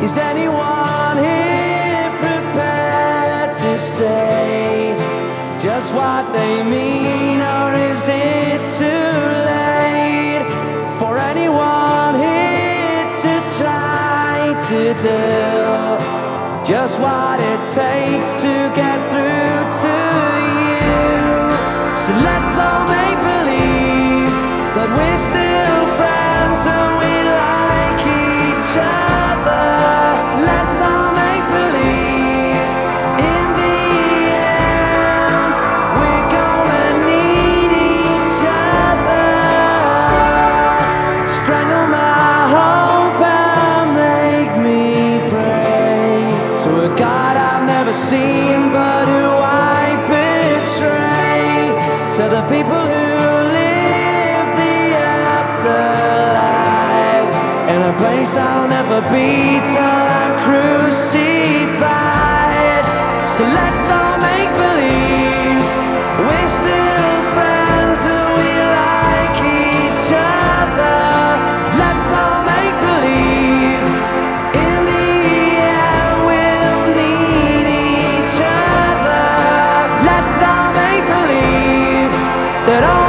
Is anyone here prepared to say just what they mean, or is it too late for anyone here to try to do just what it takes to get through to you? So let's all make believe that we're still friends and we like each other. God I've never seen, but who I betray. To the people who live the afterlife. In a place I'll never be that I